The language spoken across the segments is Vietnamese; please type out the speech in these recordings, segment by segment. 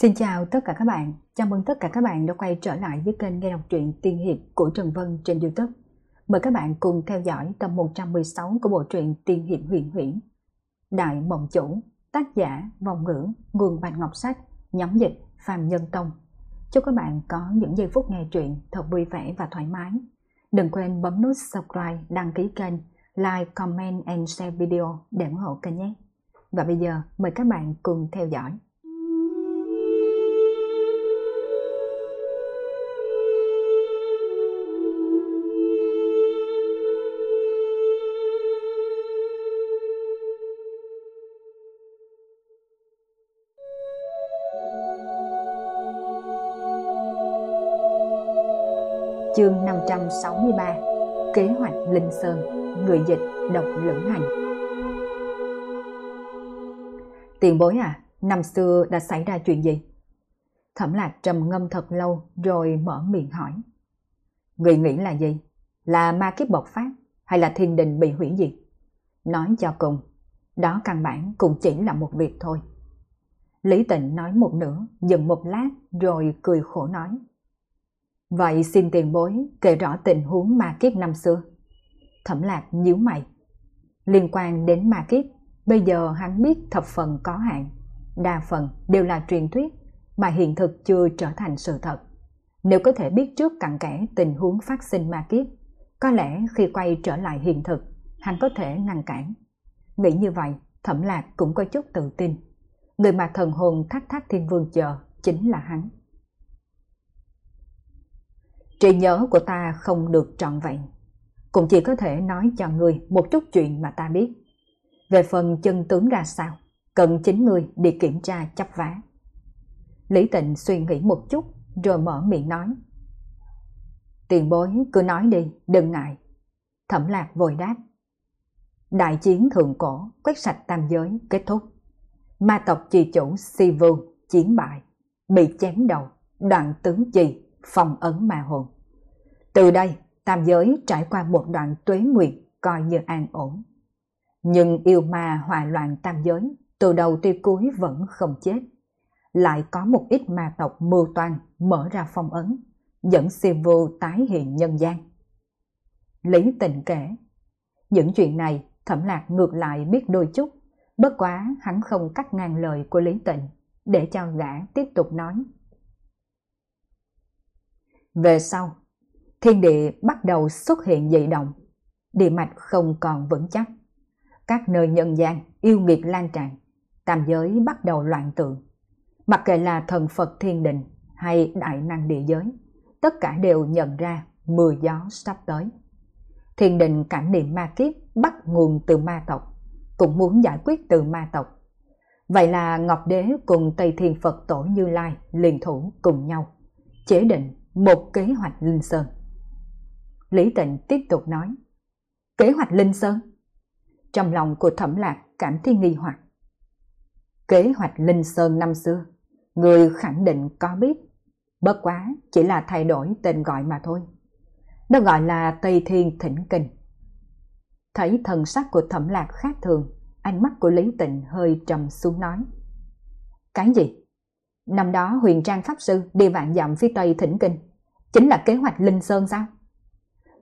Xin chào tất cả các bạn, chào mừng tất cả các bạn đã quay trở lại với kênh nghe đọc truyện tiên hiệp của Trần Vân trên Youtube. Mời các bạn cùng theo dõi tập 116 của bộ truyện tiên hiệp huyền huyễn. Đại Mộng Chủ, tác giả Vòng Ngữ, nguồn Bạch Ngọc Sách, nhóm dịch Phạm Nhân Tông. Chúc các bạn có những giây phút nghe truyện thật vui vẻ và thoải mái. Đừng quên bấm nút subscribe, đăng ký kênh, like, comment and share video để ủng hộ kênh nhé. Và bây giờ mời các bạn cùng theo dõi. Chương 563 Kế hoạch Linh Sơn Người dịch độc lưỡng hành Tiền bối à, năm xưa đã xảy ra chuyện gì? Thẩm lạc trầm ngâm thật lâu rồi mở miệng hỏi. Người nghĩ là gì? Là ma kiếp bộc phát hay là thiên đình bị hủy diệt? Nói cho cùng, đó căn bản cũng chỉ là một việc thôi. Lý tịnh nói một nửa, dừng một lát rồi cười khổ nói. Vậy xin tiền bối kể rõ tình huống ma kiếp năm xưa. Thẩm lạc nhíu mày. Liên quan đến ma kiếp, bây giờ hắn biết thập phần có hạn. Đa phần đều là truyền thuyết, mà hiện thực chưa trở thành sự thật. Nếu có thể biết trước cặn kẽ tình huống phát sinh ma kiếp, có lẽ khi quay trở lại hiện thực, hắn có thể ngăn cản. Nghĩ như vậy, thẩm lạc cũng có chút tự tin. Người mà thần hồn thác thác thiên vương chờ chính là hắn. Trí nhớ của ta không được trọn vẹn, cũng chỉ có thể nói cho ngươi một chút chuyện mà ta biết. Về phần chân tướng ra sao, cần chính ngươi đi kiểm tra chấp vá. Lý Tịnh suy nghĩ một chút rồi mở miệng nói. Tiền bối cứ nói đi, đừng ngại. Thẩm lạc vội đáp. Đại chiến thượng cổ, quét sạch tam giới, kết thúc. Ma tộc trì chủ Sivu chiến bại, bị chém đầu, đoạn tướng trì, phòng ấn ma hồn. Từ đây, tam giới trải qua một đoạn tuế nguyệt coi như an ổn. Nhưng yêu ma hòa loạn tam giới, từ đầu tới cuối vẫn không chết. Lại có một ít ma tộc mưu toan mở ra phong ấn, dẫn siêu vô tái hiện nhân gian. Lý tình kể, những chuyện này thẩm lạc ngược lại biết đôi chút, bất quá hắn không cắt ngang lời của Lý Tịnh để cho gã tiếp tục nói. Về sau, thiên địa bắt đầu xuất hiện dị động, địa mạch không còn vững chắc. Các nơi nhân gian yêu nghiệt lan tràn, tam giới bắt đầu loạn tượng. Mặc kệ là thần Phật thiên đình hay đại năng địa giới, tất cả đều nhận ra mưa gió sắp tới. Thiên đình cảm niệm ma kiếp bắt nguồn từ ma tộc, cũng muốn giải quyết từ ma tộc. Vậy là Ngọc Đế cùng Tây Thiên Phật Tổ Như Lai liên thủ cùng nhau, chế định một kế hoạch Linh Sơn. Lý Tịnh tiếp tục nói. Kế hoạch Linh Sơn? Trong lòng của Thẩm Lạc cảm thấy nghi hoặc. Kế hoạch Linh Sơn năm xưa, người khẳng định có biết. Bất quá chỉ là thay đổi tên gọi mà thôi. Đó gọi là Tây Thiên Thỉnh Kinh. Thấy thần sắc của Thẩm Lạc khác thường, ánh mắt của Lý Tịnh hơi trầm xuống nói. Cái gì? Năm đó huyền trang Pháp Sư đi vạn dặm phía Tây Thỉnh Kinh. Chính là kế hoạch Linh Sơn sao?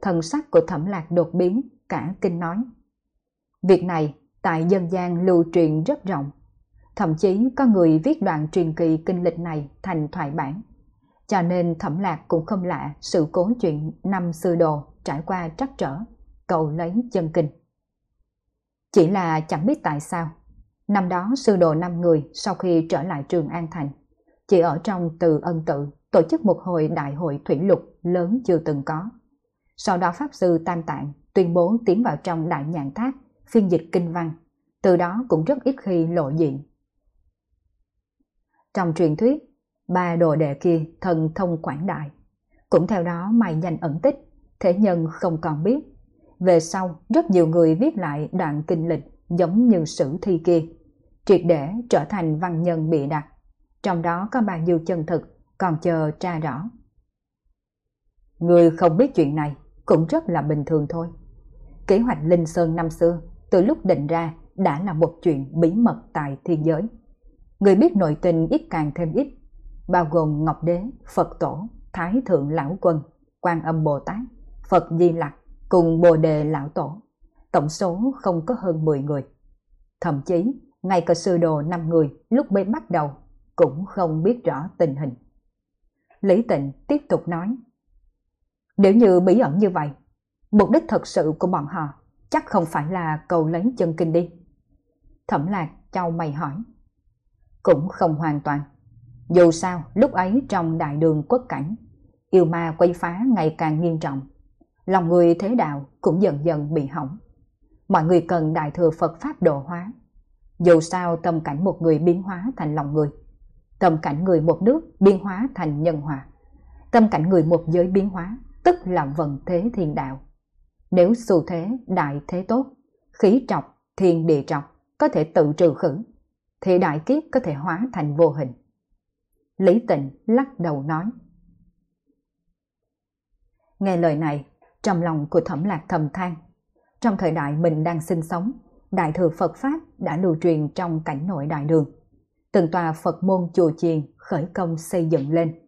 Thần sắc của thẩm lạc đột biến, cả kinh nói. Việc này tại dân gian lưu truyền rất rộng, thậm chí có người viết đoạn truyền kỳ kinh lịch này thành thoại bản. Cho nên thẩm lạc cũng không lạ sự cố chuyện năm sư đồ trải qua trắc trở, cầu lấy chân kinh. Chỉ là chẳng biết tại sao, năm đó sư đồ năm người sau khi trở lại trường An Thành, chỉ ở trong từ ân tự tổ chức một hồi đại hội thủy lục lớn chưa từng có. Sau đó Pháp Sư Tam Tạng tuyên bố tiến vào trong đại nhạn tháp, phiên dịch kinh văn, từ đó cũng rất ít khi lộ diện. Trong truyền thuyết, ba đồ đệ kia thần thông quảng đại, cũng theo đó mày nhanh ẩn tích, thế nhân không còn biết. Về sau, rất nhiều người viết lại đoạn kinh lịch giống như sử thi kia, triệt để trở thành văn nhân bị đặt. Trong đó có bao nhiêu chân thực, còn chờ tra rõ. Người không biết chuyện này, cũng rất là bình thường thôi. Kế hoạch Linh Sơn năm xưa, từ lúc định ra đã là một chuyện bí mật tại thiên giới. Người biết nội tình ít càng thêm ít, bao gồm Ngọc Đế, Phật Tổ, Thái Thượng Lão Quân, Quan Âm Bồ Tát, Phật Di Lặc cùng Bồ Đề Lão Tổ. Tổng số không có hơn 10 người. Thậm chí, ngay cả sư đồ 5 người lúc mới bắt đầu cũng không biết rõ tình hình. Lý Tịnh tiếp tục nói, nếu như bí ẩn như vậy, mục đích thật sự của bọn họ chắc không phải là cầu lấy chân kinh đi. Thẩm lạc châu mày hỏi. Cũng không hoàn toàn. Dù sao, lúc ấy trong đại đường quốc cảnh, yêu ma quay phá ngày càng nghiêm trọng. Lòng người thế đạo cũng dần dần bị hỏng. Mọi người cần đại thừa Phật Pháp độ hóa. Dù sao tâm cảnh một người biến hóa thành lòng người. Tâm cảnh người một nước biến hóa thành nhân hòa. Tâm cảnh người một giới biến hóa tức là vận thế thiên đạo. Nếu xu thế đại thế tốt, khí trọc, thiên địa trọc có thể tự trừ khử, thì đại kiếp có thể hóa thành vô hình. Lý tịnh lắc đầu nói. Nghe lời này, trong lòng của thẩm lạc thầm than. Trong thời đại mình đang sinh sống, Đại thừa Phật Pháp đã lưu truyền trong cảnh nội đại đường. Từng tòa Phật môn chùa chiền khởi công xây dựng lên.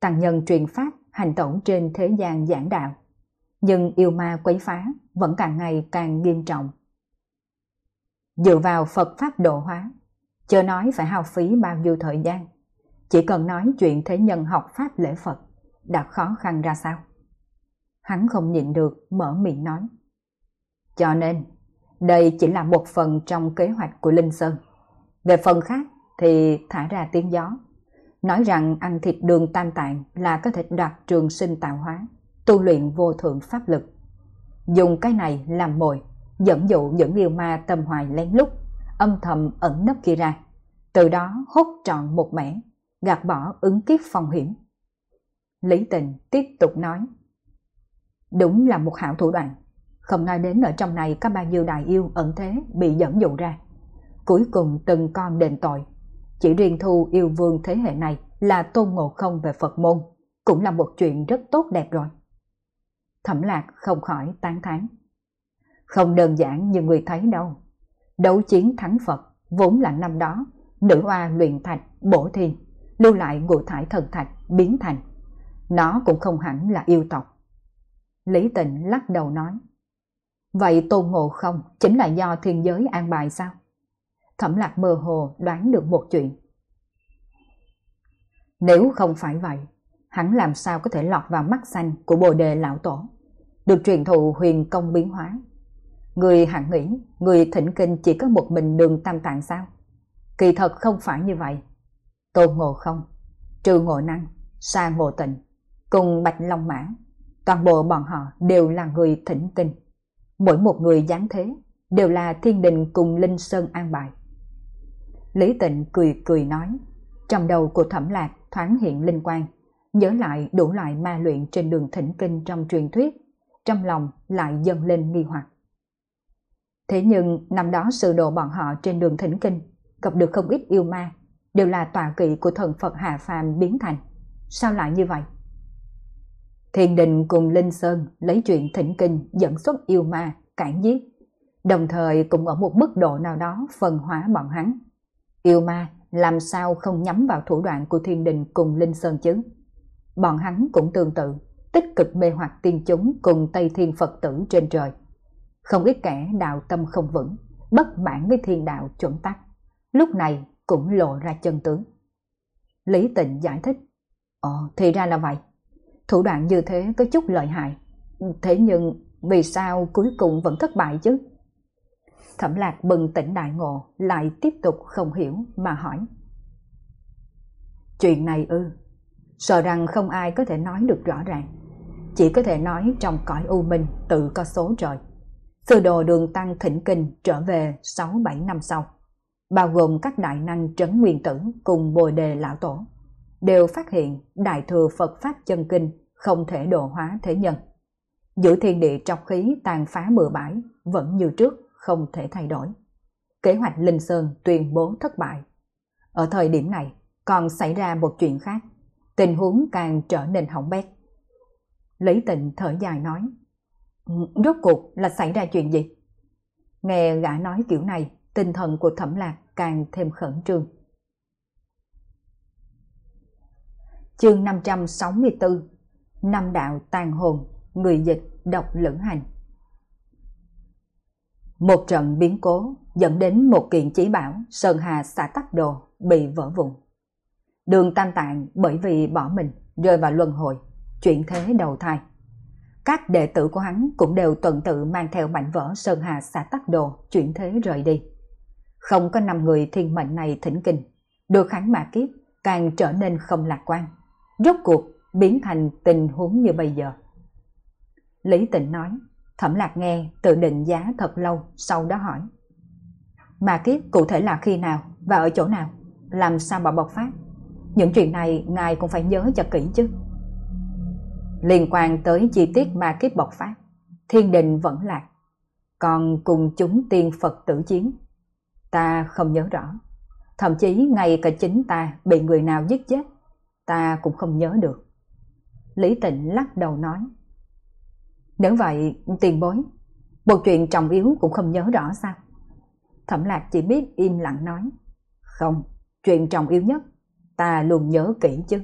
Tăng nhân truyền Pháp hành tẩu trên thế gian giảng đạo. Nhưng yêu ma quấy phá vẫn càng ngày càng nghiêm trọng. Dựa vào Phật Pháp độ hóa, chưa nói phải hao phí bao nhiêu thời gian. Chỉ cần nói chuyện thế nhân học Pháp lễ Phật đã khó khăn ra sao. Hắn không nhịn được mở miệng nói. Cho nên, đây chỉ là một phần trong kế hoạch của Linh Sơn. Về phần khác thì thả ra tiếng gió. Nói rằng ăn thịt đường tam tạng là có thể đạt trường sinh tạo hóa, tu luyện vô thượng pháp lực. Dùng cái này làm mồi, dẫn dụ những yêu ma tâm hoài lén lút, âm thầm ẩn nấp kia ra. Từ đó hút trọn một mẻ, gạt bỏ ứng kiếp phong hiểm. Lý tình tiếp tục nói. Đúng là một hảo thủ đoạn. Không nói đến ở trong này có bao nhiêu đại yêu ẩn thế bị dẫn dụ ra. Cuối cùng từng con đền tội. Chỉ riêng thu yêu vương thế hệ này là tôn ngộ không về Phật môn, cũng là một chuyện rất tốt đẹp rồi. Thẩm lạc không khỏi tán thán. Không đơn giản như người thấy đâu. Đấu chiến thắng Phật vốn là năm đó, nữ hoa luyện thạch, bổ thiên, lưu lại ngũ thải thần thạch, biến thành. Nó cũng không hẳn là yêu tộc. Lý tịnh lắc đầu nói. Vậy tôn ngộ không chính là do thiên giới an bài sao? Thẩm lạc mơ hồ đoán được một chuyện. Nếu không phải vậy, hắn làm sao có thể lọt vào mắt xanh của bồ đề lão tổ, được truyền thụ huyền công biến hóa. Người hẳn nghĩ, người thỉnh kinh chỉ có một mình đường tam tạng sao? Kỳ thật không phải như vậy. tô ngộ không, trừ ngộ năng, sa ngộ tịnh, cùng bạch long mã, toàn bộ bọn họ đều là người thỉnh kinh. Mỗi một người dáng thế đều là thiên đình cùng linh sơn an bài. Lý tịnh cười cười nói, trong đầu của thẩm lạc thoáng hiện linh quang, nhớ lại đủ loại ma luyện trên đường thỉnh kinh trong truyền thuyết, trong lòng lại dâng lên nghi hoặc. Thế nhưng năm đó sự đồ bọn họ trên đường thỉnh kinh gặp được không ít yêu ma, đều là tòa kỵ của thần Phật Hạ Phàm biến thành. Sao lại như vậy? thiền đình cùng Linh Sơn lấy chuyện thỉnh kinh dẫn xuất yêu ma, cản giết, đồng thời cũng ở một mức độ nào đó phần hóa bọn hắn. Yêu ma làm sao không nhắm vào thủ đoạn của thiên đình cùng Linh Sơn chứ? Bọn hắn cũng tương tự, tích cực mê hoặc tiên chúng cùng Tây Thiên Phật tử trên trời. Không ít kẻ đạo tâm không vững, bất mãn với thiên đạo chuẩn tắc. Lúc này cũng lộ ra chân tướng. Lý tịnh giải thích. Ồ, thì ra là vậy. Thủ đoạn như thế có chút lợi hại. Thế nhưng vì sao cuối cùng vẫn thất bại chứ? Thẩm lạc bừng tỉnh đại ngộ lại tiếp tục không hiểu mà hỏi. Chuyện này ư, sợ rằng không ai có thể nói được rõ ràng. Chỉ có thể nói trong cõi u minh tự có số trời. Sư đồ đường tăng thỉnh kinh trở về 6-7 năm sau, bao gồm các đại năng trấn nguyên tử cùng bồi đề lão tổ, đều phát hiện đại thừa Phật Pháp chân kinh không thể độ hóa thế nhân. Giữ thiên địa trọc khí tàn phá bừa bãi vẫn như trước không thể thay đổi. Kế hoạch Linh Sơn tuyên bố thất bại. Ở thời điểm này còn xảy ra một chuyện khác, tình huống càng trở nên hỏng bét. Lý tịnh thở dài nói, rốt cuộc là xảy ra chuyện gì? Nghe gã nói kiểu này, tinh thần của thẩm lạc càng thêm khẩn trương. chương 564 Năm đạo tàn hồn, người dịch độc lưỡng hành một trận biến cố dẫn đến một kiện chỉ bảo Sơn Hà xã tắc đồ bị vỡ vụn. Đường tam tạng bởi vì bỏ mình rơi vào luân hồi, chuyển thế đầu thai. Các đệ tử của hắn cũng đều tuần tự mang theo mảnh vỡ Sơn Hà xã tắc đồ chuyển thế rời đi. Không có năm người thiên mệnh này thỉnh kinh, được hắn mà kiếp càng trở nên không lạc quan. Rốt cuộc biến thành tình huống như bây giờ. Lý Tịnh nói, Thẩm Lạc nghe tự định giá thật lâu, sau đó hỏi. Mà kiếp cụ thể là khi nào và ở chỗ nào? Làm sao mà bộc phát? Những chuyện này ngài cũng phải nhớ cho kỹ chứ. Liên quan tới chi tiết ma kiếp bộc phát, thiên đình vẫn lạc. Còn cùng chúng tiên Phật tử chiến, ta không nhớ rõ. Thậm chí ngay cả chính ta bị người nào giết chết, ta cũng không nhớ được. Lý Tịnh lắc đầu nói. Nếu vậy, tiền bối, một chuyện trọng yếu cũng không nhớ rõ sao? Thẩm lạc chỉ biết im lặng nói. Không, chuyện trọng yếu nhất, ta luôn nhớ kỹ chứ.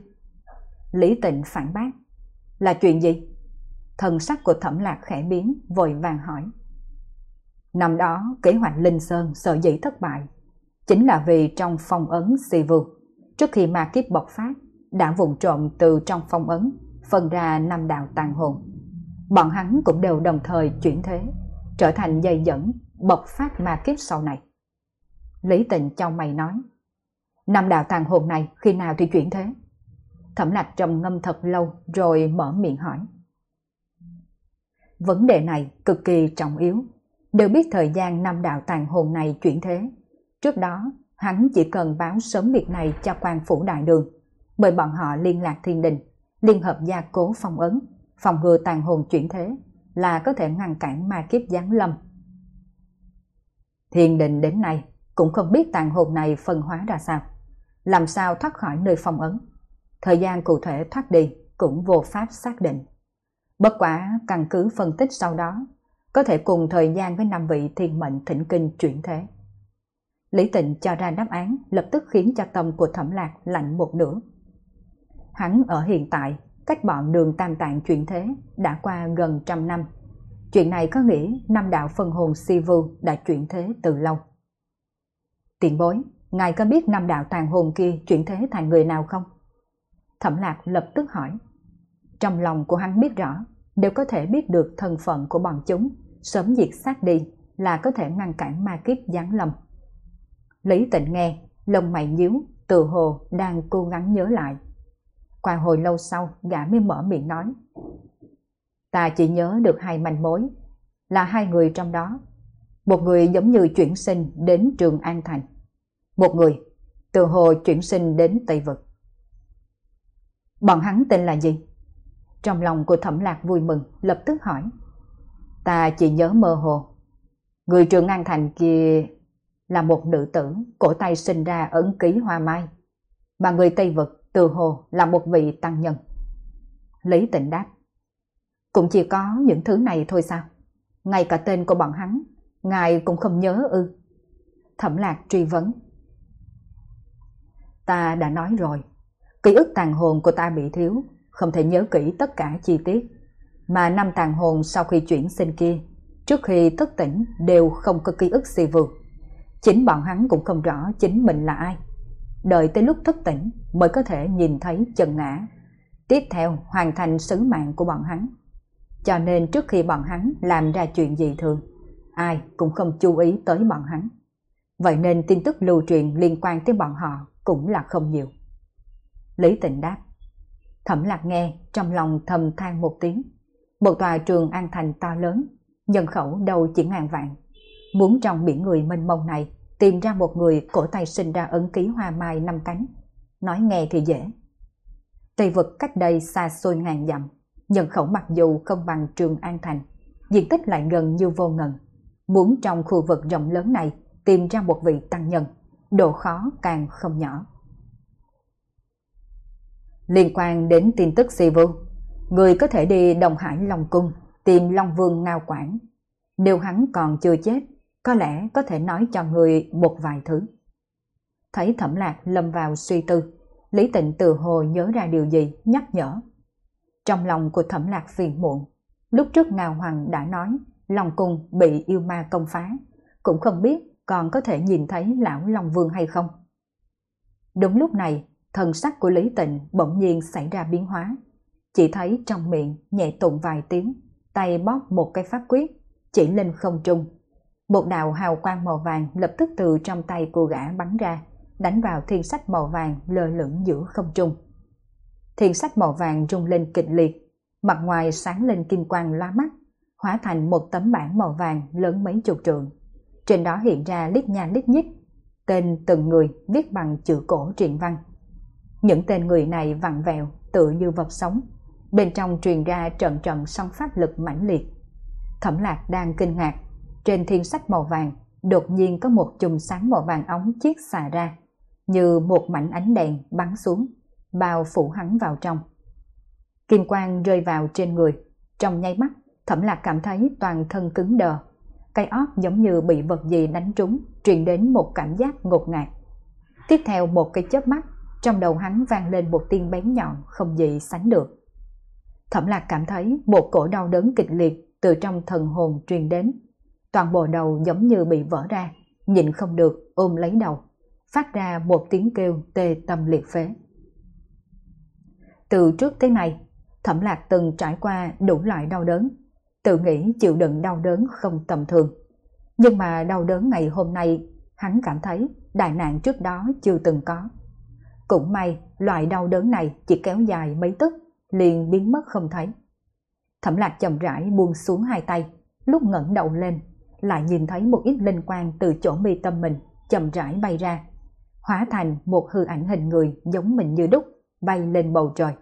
Lý Tịnh phản bác. Là chuyện gì? Thần sắc của thẩm lạc khẽ biến, vội vàng hỏi. Năm đó, kế hoạch Linh Sơn sợ dĩ thất bại, chính là vì trong phong ấn Sivu, trước khi ma kiếp bộc phát, đã vùng trộm từ trong phong ấn, phân ra năm đạo tàn hồn. Bọn hắn cũng đều đồng thời chuyển thế, trở thành dây dẫn, bộc phát ma kiếp sau này. Lý Tịnh trong mày nói, năm đạo tàn hồn này khi nào thì chuyển thế? Thẩm lạc trầm ngâm thật lâu rồi mở miệng hỏi. Vấn đề này cực kỳ trọng yếu, đều biết thời gian năm đạo tàn hồn này chuyển thế. Trước đó, hắn chỉ cần báo sớm việc này cho quan phủ đại đường, bởi bọn họ liên lạc thiên đình, liên hợp gia cố phong ấn, phòng ngừa tàn hồn chuyển thế là có thể ngăn cản ma kiếp giáng lâm. Thiên đình đến nay cũng không biết tàn hồn này phân hóa ra sao, làm sao thoát khỏi nơi phong ấn. Thời gian cụ thể thoát đi cũng vô pháp xác định. Bất quả căn cứ phân tích sau đó, có thể cùng thời gian với năm vị thiên mệnh thỉnh kinh chuyển thế. Lý Tịnh cho ra đáp án lập tức khiến cho tâm của thẩm lạc lạnh một nửa. Hắn ở hiện tại, cách bọn đường tam tạng chuyển thế đã qua gần trăm năm. Chuyện này có nghĩa năm đạo phân hồn Sivu đã chuyển thế từ lâu. Tiện bối, ngài có biết năm đạo tàn hồn kia chuyển thế thành người nào không? Thẩm lạc lập tức hỏi. Trong lòng của hắn biết rõ, đều có thể biết được thân phận của bọn chúng, sớm diệt sát đi là có thể ngăn cản ma kiếp giáng lâm. Lý tịnh nghe, lông mày nhíu, tự hồ đang cố gắng nhớ lại. Qua hồi lâu sau, gã mới mở miệng nói. Ta chỉ nhớ được hai manh mối, là hai người trong đó. Một người giống như chuyển sinh đến trường An Thành. Một người, từ hồ chuyển sinh đến Tây Vực. Bọn hắn tên là gì? Trong lòng của thẩm lạc vui mừng, lập tức hỏi. Ta chỉ nhớ mơ hồ. Người trường An Thành kia là một nữ tử, cổ tay sinh ra ấn ký hoa mai. Mà người Tây Vực từ hồ là một vị tăng nhân. Lý tịnh đáp. Cũng chỉ có những thứ này thôi sao? Ngay cả tên của bọn hắn, ngài cũng không nhớ ư. Thẩm lạc truy vấn. Ta đã nói rồi, ký ức tàn hồn của ta bị thiếu, không thể nhớ kỹ tất cả chi tiết. Mà năm tàn hồn sau khi chuyển sinh kia, trước khi thức tỉnh đều không có ký ức si vượt. Chính bọn hắn cũng không rõ chính mình là ai. Đợi tới lúc thức tỉnh mới có thể nhìn thấy chân ngã. Tiếp theo hoàn thành sứ mạng của bọn hắn. Cho nên trước khi bọn hắn làm ra chuyện gì thường, ai cũng không chú ý tới bọn hắn. Vậy nên tin tức lưu truyền liên quan tới bọn họ cũng là không nhiều. Lý tịnh đáp. Thẩm lạc nghe trong lòng thầm than một tiếng. Một tòa trường an thành to lớn, nhân khẩu đâu chỉ ngàn vạn. Muốn trong biển người mênh mông này tìm ra một người cổ tay sinh ra ấn ký hoa mai năm cánh. Nói nghe thì dễ. Tây vực cách đây xa xôi ngàn dặm, nhân khẩu mặc dù không bằng trường An Thành, diện tích lại gần như vô ngần. Muốn trong khu vực rộng lớn này tìm ra một vị tăng nhân, độ khó càng không nhỏ. Liên quan đến tin tức si vu, người có thể đi Đồng Hải Long Cung tìm Long Vương Ngao Quảng. Nếu hắn còn chưa chết, có lẽ có thể nói cho người một vài thứ. Thấy thẩm lạc lâm vào suy tư, Lý Tịnh từ hồ nhớ ra điều gì nhắc nhở. Trong lòng của thẩm lạc phiền muộn, lúc trước ngào Hoàng đã nói lòng Cung bị yêu ma công phá, cũng không biết còn có thể nhìn thấy lão Long Vương hay không. Đúng lúc này, thần sắc của Lý Tịnh bỗng nhiên xảy ra biến hóa. Chỉ thấy trong miệng nhẹ tụng vài tiếng, tay bóp một cái pháp quyết, chỉ lên không trung. Một đạo hào quang màu vàng lập tức từ trong tay cô gã bắn ra, đánh vào thiên sách màu vàng lơ lửng giữa không trung. Thiên sách màu vàng rung lên kịch liệt, mặt ngoài sáng lên kim quang loa mắt, hóa thành một tấm bảng màu vàng lớn mấy chục trượng. Trên đó hiện ra lít nha lít nhít, tên từng người viết bằng chữ cổ truyện văn. Những tên người này vặn vẹo, tự như vật sống. Bên trong truyền ra trận trận song pháp lực mãnh liệt. Thẩm lạc đang kinh ngạc. Trên thiên sách màu vàng, đột nhiên có một chùm sáng màu vàng ống chiết xà ra, như một mảnh ánh đèn bắn xuống, bao phủ hắn vào trong. Kim quang rơi vào trên người, trong nháy mắt, thẩm lạc cảm thấy toàn thân cứng đờ. Cây óc giống như bị vật gì đánh trúng, truyền đến một cảm giác ngột ngạt. Tiếp theo một cái chớp mắt, trong đầu hắn vang lên một tiếng bén nhọn không gì sánh được. Thẩm lạc cảm thấy một cổ đau đớn kịch liệt từ trong thần hồn truyền đến. Toàn bộ đầu giống như bị vỡ ra, nhịn không được ôm lấy đầu, phát ra một tiếng kêu tê tâm liệt phế. Từ trước tới nay, Thẩm lạc từng trải qua đủ loại đau đớn, tự nghĩ chịu đựng đau đớn không tầm thường. Nhưng mà đau đớn ngày hôm nay, hắn cảm thấy đại nạn trước đó chưa từng có. Cũng may, loại đau đớn này chỉ kéo dài mấy tức, liền biến mất không thấy. Thẩm lạc chậm rãi buông xuống hai tay, lúc ngẩng đầu lên, lại nhìn thấy một ít linh quang từ chỗ mi tâm mình chậm rãi bay ra, hóa thành một hư ảnh hình người giống mình như đúc, bay lên bầu trời.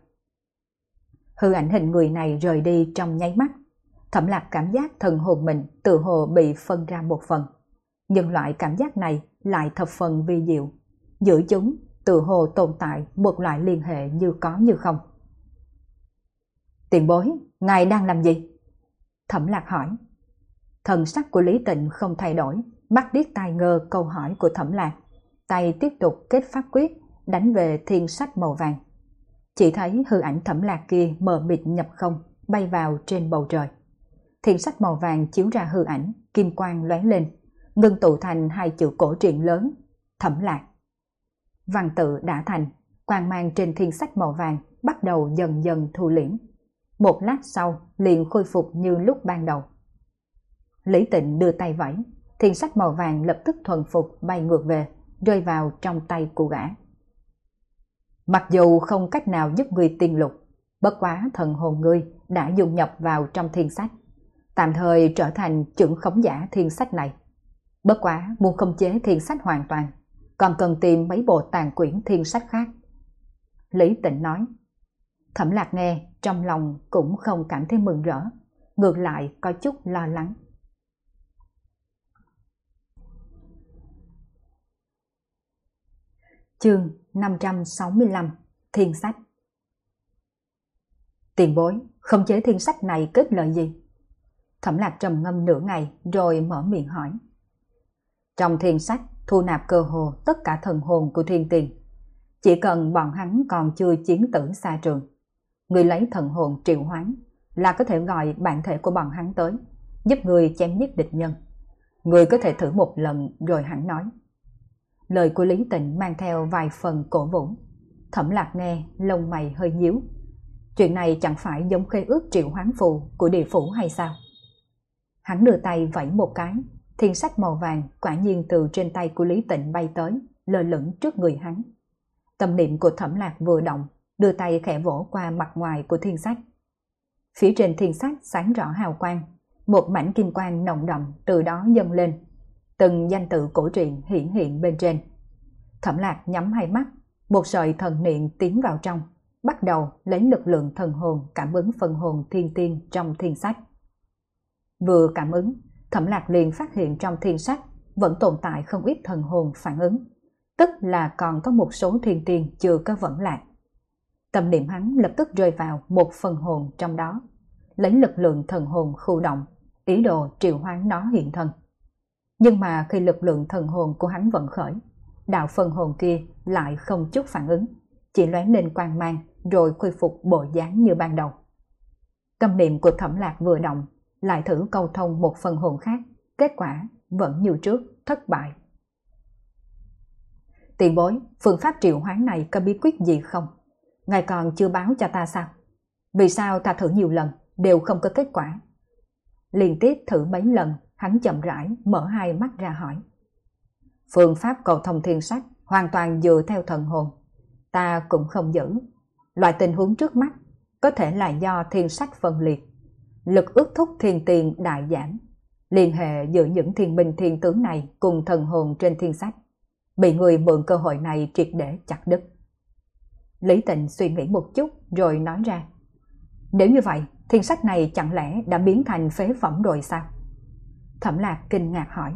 Hư ảnh hình người này rời đi trong nháy mắt, thẩm lạc cảm giác thần hồn mình tự hồ bị phân ra một phần. Nhưng loại cảm giác này lại thập phần vi diệu, giữa chúng tự hồ tồn tại một loại liên hệ như có như không. Tiền bối, ngài đang làm gì? Thẩm lạc hỏi. Thần sắc của Lý Tịnh không thay đổi, mắt điếc tai ngơ câu hỏi của thẩm lạc. Tay tiếp tục kết pháp quyết, đánh về thiên sách màu vàng. Chỉ thấy hư ảnh thẩm lạc kia mờ mịt nhập không, bay vào trên bầu trời. Thiên sách màu vàng chiếu ra hư ảnh, kim quang lóe lên, ngưng tụ thành hai chữ cổ truyện lớn, thẩm lạc. Văn tự đã thành, quang mang trên thiên sách màu vàng bắt đầu dần dần thu liễm. Một lát sau liền khôi phục như lúc ban đầu. Lý Tịnh đưa tay vẫy, thiên sách màu vàng lập tức thuần phục bay ngược về, rơi vào trong tay của gã. Mặc dù không cách nào giúp người tiên lục, bất quá thần hồn ngươi đã dùng nhập vào trong thiên sách, tạm thời trở thành trưởng khống giả thiên sách này. Bất quá muốn khống chế thiên sách hoàn toàn, còn cần tìm mấy bộ tàn quyển thiên sách khác. Lý Tịnh nói, Thẩm Lạc nghe, trong lòng cũng không cảm thấy mừng rỡ, ngược lại có chút lo lắng. Chương 565 Thiên sách Tiền bối, không chế thiên sách này kết lợi gì? Thẩm lạc trầm ngâm nửa ngày rồi mở miệng hỏi. Trong thiên sách thu nạp cơ hồ tất cả thần hồn của thiên tiền. Chỉ cần bọn hắn còn chưa chiến tử xa trường. Người lấy thần hồn triệu hoán là có thể gọi bản thể của bọn hắn tới, giúp người chém giết địch nhân. Người có thể thử một lần rồi hắn nói. Lời của Lý Tịnh mang theo vài phần cổ vũ. Thẩm lạc nghe, lông mày hơi nhíu. Chuyện này chẳng phải giống khê ước triệu hoán phù của địa phủ hay sao? Hắn đưa tay vẫy một cái, thiên sách màu vàng quả nhiên từ trên tay của Lý Tịnh bay tới, lơ lửng trước người hắn. Tâm niệm của thẩm lạc vừa động, đưa tay khẽ vỗ qua mặt ngoài của thiên sách. Phía trên thiên sách sáng rõ hào quang, một mảnh kim quang nồng đậm từ đó dâng lên. Từng danh tự cổ truyện hiển hiện bên trên. Thẩm lạc nhắm hai mắt, một sợi thần niệm tiến vào trong, bắt đầu lấy lực lượng thần hồn cảm ứng phần hồn thiên tiên trong thiên sách. Vừa cảm ứng, Thẩm Lạc liền phát hiện trong thiên sách vẫn tồn tại không ít thần hồn phản ứng, tức là còn có một số thiên tiên chưa có vẫn lạc. Tâm niệm hắn lập tức rơi vào một phần hồn trong đó, lấy lực lượng thần hồn khu động, ý đồ triệu hoán nó hiện thân. Nhưng mà khi lực lượng thần hồn của hắn vận khởi, đạo phần hồn kia lại không chút phản ứng, chỉ lóe lên quang mang rồi khôi phục bộ dáng như ban đầu. Tâm niệm của thẩm lạc vừa động, lại thử câu thông một phần hồn khác, kết quả vẫn như trước, thất bại. Tiền bối, phương pháp triệu hoán này có bí quyết gì không? Ngài còn chưa báo cho ta sao? Vì sao ta thử nhiều lần, đều không có kết quả? Liên tiếp thử mấy lần, hắn chậm rãi mở hai mắt ra hỏi. Phương pháp cầu thông thiên sách hoàn toàn dựa theo thần hồn. Ta cũng không giữ. Loại tình huống trước mắt có thể là do thiên sách phân liệt. Lực ước thúc thiên tiền đại giảm. Liên hệ giữa những thiên minh thiên tướng này cùng thần hồn trên thiên sách. Bị người mượn cơ hội này triệt để chặt đứt. Lý Tịnh suy nghĩ một chút rồi nói ra. Nếu như vậy, thiên sách này chẳng lẽ đã biến thành phế phẩm rồi sao? Thẩm Lạc kinh ngạc hỏi.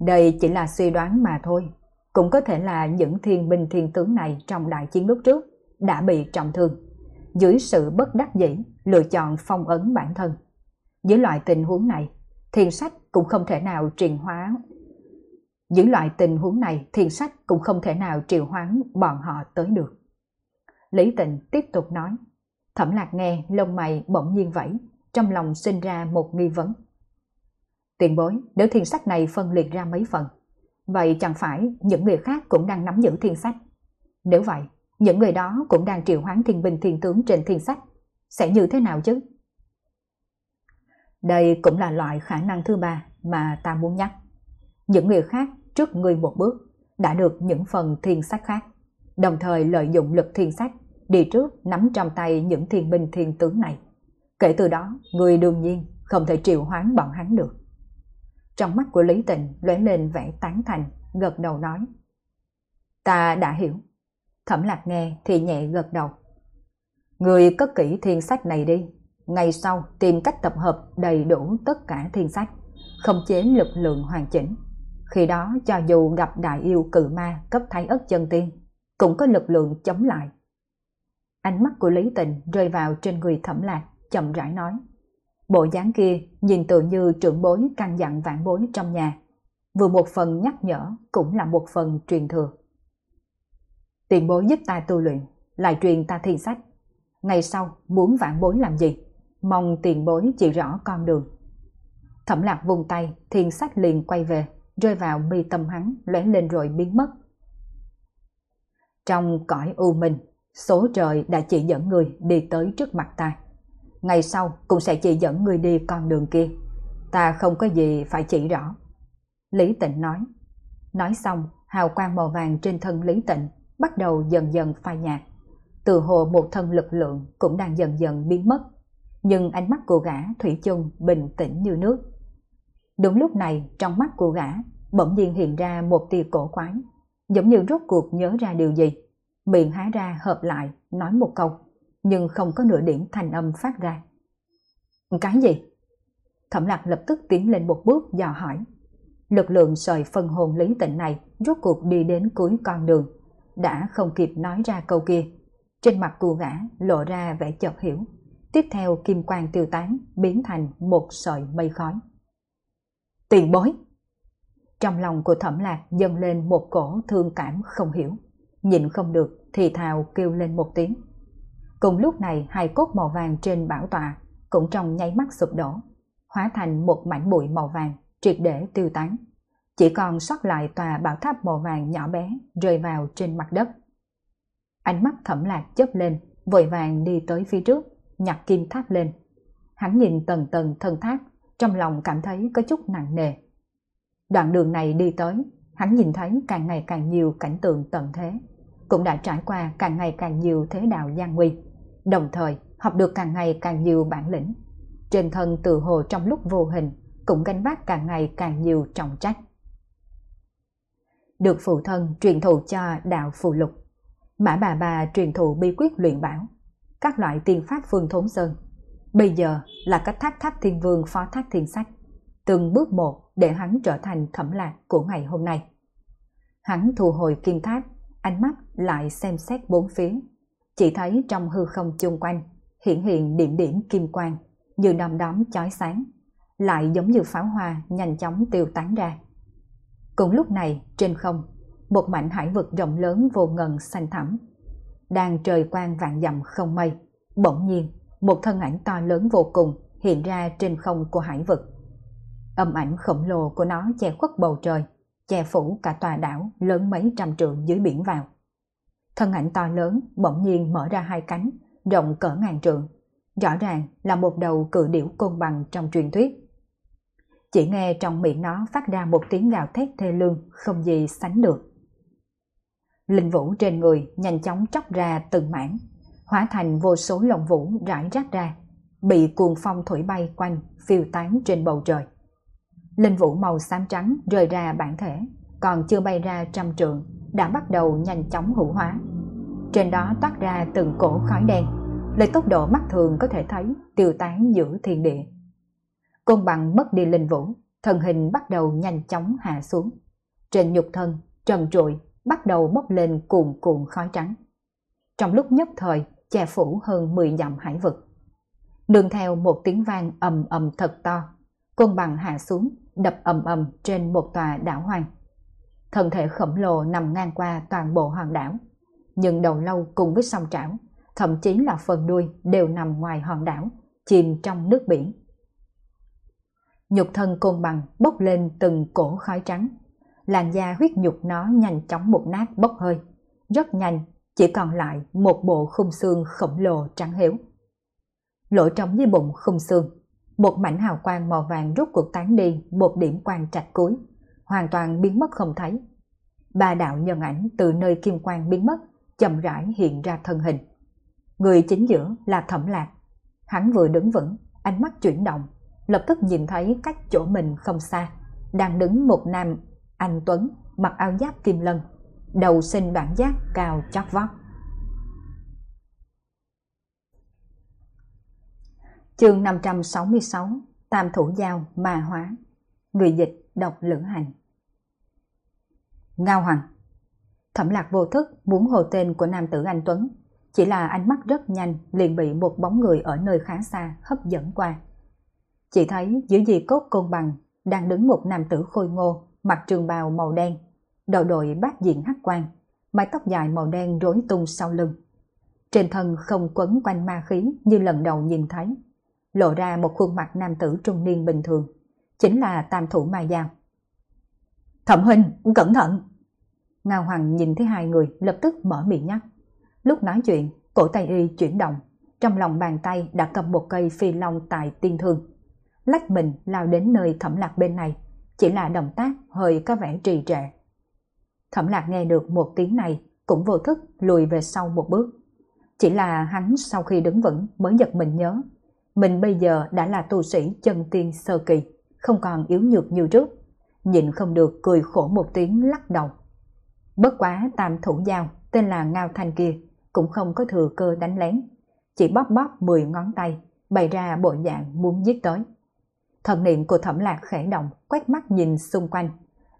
Đây chỉ là suy đoán mà thôi. Cũng có thể là những thiên binh thiên tướng này trong đại chiến lúc trước đã bị trọng thương. Dưới sự bất đắc dĩ, lựa chọn phong ấn bản thân. Dưới loại tình huống này, thiên sách cũng không thể nào truyền hóa. Dưới loại tình huống này, thiên sách cũng không thể nào triệu hoán bọn họ tới được. Lý Tịnh tiếp tục nói. Thẩm lạc nghe lông mày bỗng nhiên vẫy, trong lòng sinh ra một nghi vấn. Tiền bối, nếu thiên sách này phân liệt ra mấy phần, vậy chẳng phải những người khác cũng đang nắm giữ thiên sách? Nếu vậy, những người đó cũng đang triệu hoán thiên binh thiên tướng trên thiên sách, sẽ như thế nào chứ? Đây cũng là loại khả năng thứ ba mà ta muốn nhắc. Những người khác trước người một bước đã được những phần thiên sách khác, đồng thời lợi dụng lực thiên sách đi trước nắm trong tay những thiên binh thiên tướng này. Kể từ đó, người đương nhiên không thể triệu hoán bọn hắn được. Trong mắt của Lý Tịnh lóe lên vẻ tán thành, gật đầu nói. Ta đã hiểu. Thẩm lạc nghe thì nhẹ gật đầu. Người cất kỹ thiên sách này đi. Ngày sau tìm cách tập hợp đầy đủ tất cả thiên sách, không chế lực lượng hoàn chỉnh. Khi đó cho dù gặp đại yêu cự ma cấp thái ất chân tiên, cũng có lực lượng chống lại. Ánh mắt của Lý Tịnh rơi vào trên người thẩm lạc, chậm rãi nói. Bộ dáng kia nhìn tự như trưởng bối căn dặn vạn bối trong nhà. Vừa một phần nhắc nhở cũng là một phần truyền thừa. Tiền bối giúp ta tu luyện, lại truyền ta thiền sách. Ngày sau muốn vạn bối làm gì? Mong tiền bối chỉ rõ con đường. Thẩm lạc vùng tay, thiên sách liền quay về, rơi vào mi tâm hắn, lóe lên rồi biến mất. Trong cõi u minh, số trời đã chỉ dẫn người đi tới trước mặt ta ngày sau cũng sẽ chỉ dẫn người đi con đường kia. Ta không có gì phải chỉ rõ. Lý Tịnh nói. Nói xong, hào quang màu vàng trên thân Lý Tịnh bắt đầu dần dần phai nhạt. Từ hồ một thân lực lượng cũng đang dần dần biến mất. Nhưng ánh mắt của gã Thủy chung bình tĩnh như nước. Đúng lúc này, trong mắt của gã bỗng nhiên hiện ra một tia cổ quái, giống như rốt cuộc nhớ ra điều gì. Miệng há ra hợp lại, nói một câu nhưng không có nửa điểm thanh âm phát ra. Cái gì? Thẩm lạc lập tức tiến lên một bước dò hỏi. Lực lượng sợi phân hồn lý tịnh này rốt cuộc đi đến cuối con đường, đã không kịp nói ra câu kia. Trên mặt cô gã lộ ra vẻ chợt hiểu. Tiếp theo kim quang tiêu tán biến thành một sợi mây khói. Tiền bối! Trong lòng của thẩm lạc dâng lên một cổ thương cảm không hiểu. Nhìn không được thì thào kêu lên một tiếng. Cùng lúc này hai cốt màu vàng trên bảo tọa cũng trong nháy mắt sụp đổ, hóa thành một mảnh bụi màu vàng triệt để tiêu tán. Chỉ còn sót lại tòa bảo tháp màu vàng nhỏ bé rơi vào trên mặt đất. Ánh mắt thẩm lạc chớp lên, vội vàng đi tới phía trước, nhặt kim tháp lên. Hắn nhìn tầng tầng thân tháp, trong lòng cảm thấy có chút nặng nề. Đoạn đường này đi tới, hắn nhìn thấy càng ngày càng nhiều cảnh tượng tận thế, cũng đã trải qua càng ngày càng nhiều thế đạo gian nguy đồng thời học được càng ngày càng nhiều bản lĩnh. Trên thân tự hồ trong lúc vô hình cũng gánh vác càng ngày càng nhiều trọng trách. Được phụ thân truyền thụ cho đạo phù lục, mã bà bà truyền thụ bí quyết luyện bảo, các loại tiên pháp phương thốn sơn. Bây giờ là cách thác tháp thiên vương phó thác thiên sách, từng bước một để hắn trở thành thẩm lạc của ngày hôm nay. Hắn thu hồi kim tháp, ánh mắt lại xem xét bốn phía, chỉ thấy trong hư không chung quanh hiện hiện điểm điểm kim quang như đom đóm chói sáng, lại giống như pháo hoa nhanh chóng tiêu tán ra. Cùng lúc này, trên không, một mảnh hải vực rộng lớn vô ngần xanh thẳm, đang trời quang vạn dặm không mây, bỗng nhiên một thân ảnh to lớn vô cùng hiện ra trên không của hải vực. Âm ảnh khổng lồ của nó che khuất bầu trời, che phủ cả tòa đảo lớn mấy trăm trượng dưới biển vào. Thân ảnh to lớn bỗng nhiên mở ra hai cánh, rộng cỡ ngàn trượng. Rõ ràng là một đầu cự điểu côn bằng trong truyền thuyết. Chỉ nghe trong miệng nó phát ra một tiếng gào thét thê lương không gì sánh được. Linh vũ trên người nhanh chóng chóc ra từng mảng, hóa thành vô số lồng vũ rải rác ra, bị cuồng phong thổi bay quanh, phiêu tán trên bầu trời. Linh vũ màu xám trắng rời ra bản thể, còn chưa bay ra trăm trượng, đã bắt đầu nhanh chóng hữu hóa. Trên đó toát ra từng cổ khói đen, lấy tốc độ mắt thường có thể thấy tiêu tán giữa thiên địa. Côn bằng mất đi linh vũ, thân hình bắt đầu nhanh chóng hạ xuống. Trên nhục thân, trần trụi, bắt đầu bốc lên cuồn cuộn khói trắng. Trong lúc nhất thời, che phủ hơn 10 dặm hải vực. Đường theo một tiếng vang ầm ầm thật to, côn bằng hạ xuống, đập ầm ầm trên một tòa đảo hoang. Thân thể khổng lồ nằm ngang qua toàn bộ hòn đảo, nhưng đầu lâu cùng với song trảo, thậm chí là phần đuôi đều nằm ngoài hòn đảo, chìm trong nước biển. Nhục thân côn bằng bốc lên từng cổ khói trắng, làn da huyết nhục nó nhanh chóng một nát bốc hơi, rất nhanh chỉ còn lại một bộ khung xương khổng lồ trắng hiếu. Lỗ trống dưới bụng khung xương, một mảnh hào quang màu vàng rút cuộc tán đi một điểm quang trạch cuối, hoàn toàn biến mất không thấy. Ba đạo nhân ảnh từ nơi kim quang biến mất, chậm rãi hiện ra thân hình. Người chính giữa là Thẩm Lạc. Hắn vừa đứng vững, ánh mắt chuyển động, lập tức nhìn thấy cách chỗ mình không xa, đang đứng một nam anh Tuấn mặc áo giáp kim lân, đầu sinh bản giác cao chót vót. Chương 566 Tam Thủ Giao Ma Hóa Người dịch đọc lưỡng hành Ngao Hoàng Thẩm lạc vô thức muốn hồ tên của nam tử anh Tuấn Chỉ là ánh mắt rất nhanh liền bị một bóng người ở nơi khá xa hấp dẫn qua Chỉ thấy dưới di cốt côn bằng đang đứng một nam tử khôi ngô mặc trường bào màu đen đầu đội bát diện hắc quan mái tóc dài màu đen rối tung sau lưng trên thân không quấn quanh ma khí như lần đầu nhìn thấy lộ ra một khuôn mặt nam tử trung niên bình thường, chính là tam thủ Ma Giao. Thẩm huynh, cẩn thận! Ngao Hoàng nhìn thấy hai người lập tức mở miệng nhắc. Lúc nói chuyện, cổ tay y chuyển động, trong lòng bàn tay đã cầm một cây phi long tại tiên thương. Lách mình lao đến nơi thẩm lạc bên này, chỉ là động tác hơi có vẻ trì trệ. Thẩm lạc nghe được một tiếng này, cũng vô thức lùi về sau một bước. Chỉ là hắn sau khi đứng vững mới giật mình nhớ mình bây giờ đã là tu sĩ chân tiên sơ kỳ, không còn yếu nhược như trước. Nhịn không được cười khổ một tiếng lắc đầu. Bất quá tam thủ giao, tên là Ngao Thanh kia, cũng không có thừa cơ đánh lén. Chỉ bóp bóp 10 ngón tay, bày ra bộ dạng muốn giết tới. Thần niệm của thẩm lạc khẽ động, quét mắt nhìn xung quanh.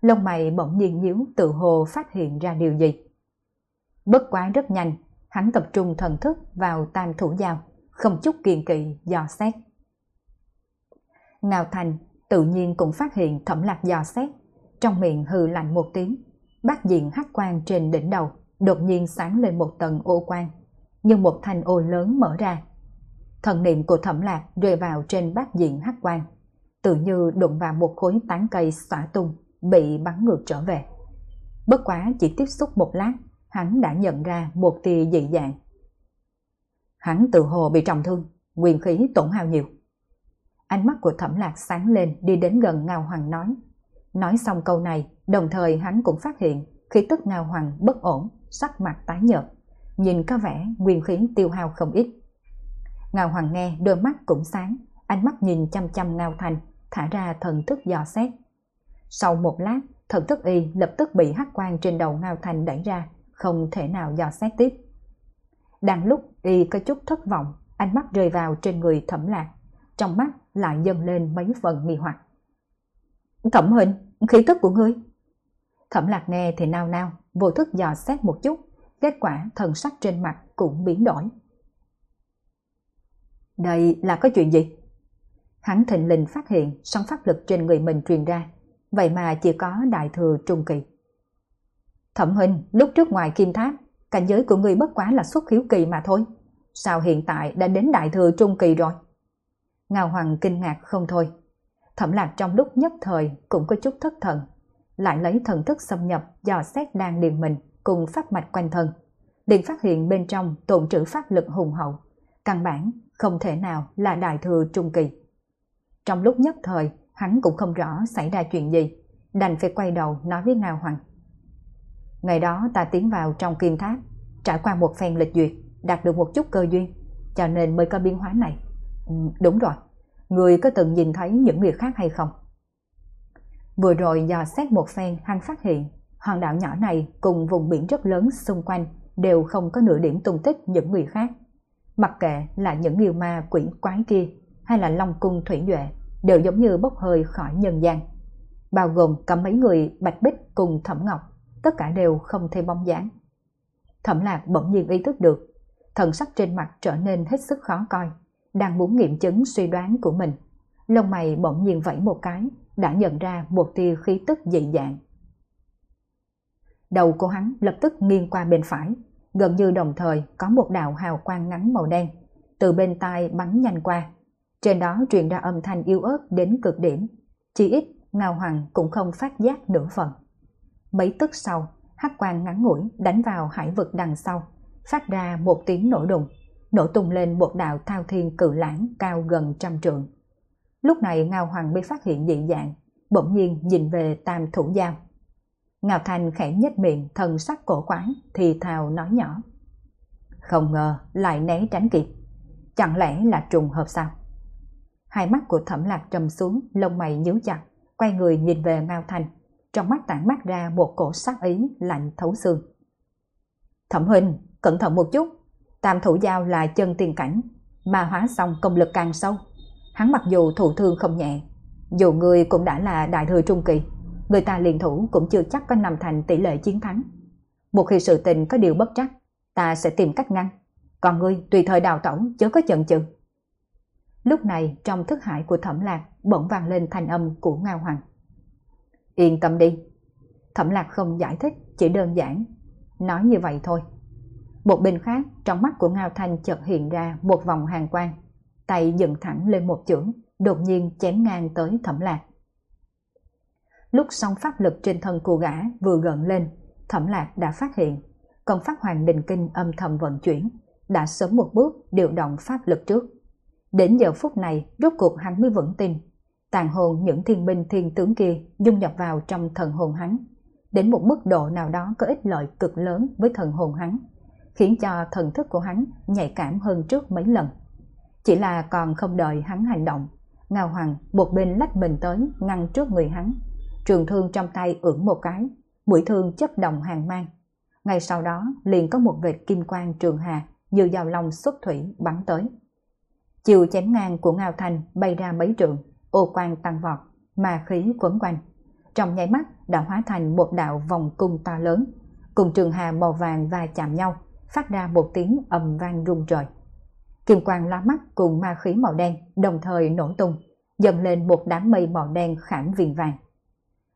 Lông mày bỗng nhiên nhíu tự hồ phát hiện ra điều gì. Bất quá rất nhanh, hắn tập trung thần thức vào tam thủ giao không chút kiên kỵ dò xét. Ngao Thành tự nhiên cũng phát hiện thẩm lạc dò xét, trong miệng hừ lạnh một tiếng, bát diện hắc quang trên đỉnh đầu đột nhiên sáng lên một tầng ô quang, như một thanh ô lớn mở ra. Thần niệm của thẩm lạc rơi vào trên bát diện hắc quang, tự như đụng vào một khối tán cây xỏa tung, bị bắn ngược trở về. Bất quá chỉ tiếp xúc một lát, hắn đã nhận ra một tia dị dạng Hắn tự hồ bị trọng thương, quyền khí tổn hao nhiều. Ánh mắt của thẩm lạc sáng lên đi đến gần Ngao Hoàng nói. Nói xong câu này, đồng thời hắn cũng phát hiện khí tức Ngao Hoàng bất ổn, sắc mặt tái nhợt, nhìn có vẻ nguyên khí tiêu hao không ít. Ngao Hoàng nghe đôi mắt cũng sáng, ánh mắt nhìn chăm chăm Ngao Thành, thả ra thần thức dò xét. Sau một lát, thần thức y lập tức bị hắc quang trên đầu Ngao Thành đẩy ra, không thể nào dò xét tiếp. Đang lúc y có chút thất vọng, ánh mắt rơi vào trên người thẩm lạc, trong mắt lại dâng lên mấy phần nghi hoặc. Thẩm huynh, khí tức của ngươi. Thẩm lạc nghe thì nao nao, vô thức dò xét một chút, kết quả thần sắc trên mặt cũng biến đổi. Đây là có chuyện gì? Hắn thịnh lình phát hiện sóng pháp lực trên người mình truyền ra, vậy mà chỉ có đại thừa trung kỳ. Thẩm huynh lúc trước ngoài kim tháp cảnh giới của ngươi bất quá là xuất hiếu kỳ mà thôi. Sao hiện tại đã đến đại thừa trung kỳ rồi? Ngao Hoàng kinh ngạc không thôi. Thẩm lạc trong lúc nhất thời cũng có chút thất thần, lại lấy thần thức xâm nhập dò xét đang điền mình cùng pháp mạch quanh thân. liền phát hiện bên trong tồn trữ pháp lực hùng hậu, căn bản không thể nào là đại thừa trung kỳ. Trong lúc nhất thời, hắn cũng không rõ xảy ra chuyện gì, đành phải quay đầu nói với Ngao Hoàng. Ngày đó ta tiến vào trong kim tháp, trải qua một phen lịch duyệt, đạt được một chút cơ duyên, cho nên mới có biến hóa này. Ừ, đúng rồi, người có từng nhìn thấy những người khác hay không? Vừa rồi dò xét một phen hắn phát hiện hòn đảo nhỏ này cùng vùng biển rất lớn xung quanh đều không có nửa điểm tung tích những người khác. Mặc kệ là những yêu ma quỷ quái kia hay là long cung thủy duệ đều giống như bốc hơi khỏi nhân gian. Bao gồm cả mấy người Bạch Bích cùng Thẩm Ngọc, tất cả đều không thấy bóng dáng. Thẩm Lạc bỗng nhiên ý thức được, thần sắc trên mặt trở nên hết sức khó coi, đang muốn nghiệm chứng suy đoán của mình. Lông mày bỗng nhiên vẫy một cái, đã nhận ra một tia khí tức dị dạng. Đầu của hắn lập tức nghiêng qua bên phải, gần như đồng thời có một đạo hào quang ngắn màu đen, từ bên tai bắn nhanh qua. Trên đó truyền ra âm thanh yếu ớt đến cực điểm, chỉ ít Ngao Hoàng cũng không phát giác nửa phần. Mấy tức sau, hắc quang ngắn ngủi đánh vào hải vực đằng sau, phát ra một tiếng nổ đùng, nổ tung lên một đạo thao thiên cự lãng cao gần trăm trượng. Lúc này Ngao Hoàng bị phát hiện dị dạng, bỗng nhiên nhìn về tam thủ giao. Ngao Thành khẽ nhếch miệng thần sắc cổ quái thì thào nói nhỏ. Không ngờ lại né tránh kịp, chẳng lẽ là trùng hợp sao? Hai mắt của thẩm lạc trầm xuống, lông mày nhíu chặt, quay người nhìn về Ngao Thành, trong mắt tản mắt ra một cổ sắc ý lạnh thấu xương. Thẩm huynh, cẩn thận một chút, tam thủ giao là chân tiền cảnh, mà hóa xong công lực càng sâu. Hắn mặc dù thụ thương không nhẹ, dù người cũng đã là đại thừa trung kỳ, người ta liền thủ cũng chưa chắc có nằm thành tỷ lệ chiến thắng. Một khi sự tình có điều bất trắc, ta sẽ tìm cách ngăn. Còn ngươi tùy thời đào tẩu chớ có chần chừ. Lúc này trong thức hải của thẩm lạc bỗng vang lên thanh âm của Ngao Hoàng. Yên tâm đi. Thẩm lạc không giải thích, chỉ đơn giản. Nói như vậy thôi. Một bên khác, trong mắt của Ngao Thanh chợt hiện ra một vòng hàng quang. Tay dựng thẳng lên một chưởng, đột nhiên chém ngang tới thẩm lạc. Lúc song pháp lực trên thân cô gã vừa gần lên, thẩm lạc đã phát hiện, còn phát hoàng đình kinh âm thầm vận chuyển, đã sớm một bước điều động pháp lực trước. Đến giờ phút này, rốt cuộc hắn mới vững tin. Tàn hồn những thiên binh thiên tướng kia dung nhập vào trong thần hồn hắn. Đến một mức độ nào đó có ích lợi cực lớn với thần hồn hắn, khiến cho thần thức của hắn nhạy cảm hơn trước mấy lần. Chỉ là còn không đợi hắn hành động, Ngao Hoàng một bên lách mình tới ngăn trước người hắn. Trường thương trong tay ưỡn một cái, mũi thương chấp đồng hàng mang. Ngay sau đó liền có một vệt kim quang trường hà như dao long xuất thủy bắn tới. Chiều chém ngang của Ngao Thành bay ra mấy trường ô quang tăng vọt, mà khí quấn quanh. Trong nháy mắt đã hóa thành một đạo vòng cung to lớn, cùng trường hà màu vàng va chạm nhau, phát ra một tiếng ầm vang rung trời. Kim quang lóa mắt cùng ma khí màu đen đồng thời nổ tung, dần lên một đám mây màu đen khảm viền vàng.